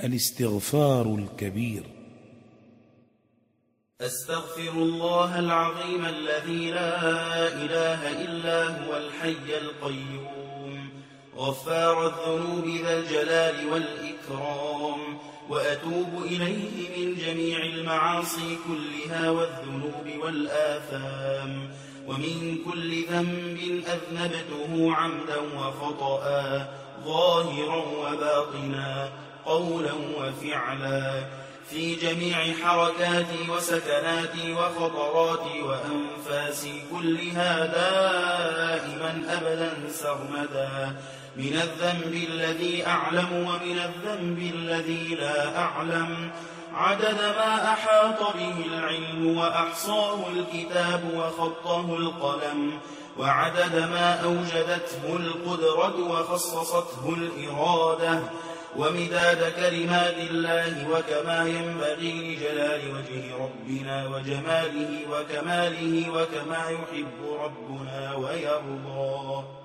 الاستغفار الكبير. أستغفر الله العظيم الذي لا إله إلا هو الحي القيوم. غفار الذنوب ذا الجلال والإكرام. وأتوب إليه من جميع المعاصي كلها والذنوب والآثام. ومن كل ذنب أذنبته عمدا وخطأ. ظاهرا وباطنا. قولا وفعلا. في جميع حركاتي وسكناتي وخطراتي وأنفاسي كلها دائما أبدا سرمدا. من الذنب الذي أعلم ومن الذنب الذي لا أعلم. عدد ما أحاط به العلم وأحصاه الكتاب وخطه القلم. وعدد ما أوجدته القدرة وخصصته الإرادة. ومداد كلمات الله وكما ينبغي لجلال وجه ربنا وجماله وكماله وكما يحب ربنا ويرضى.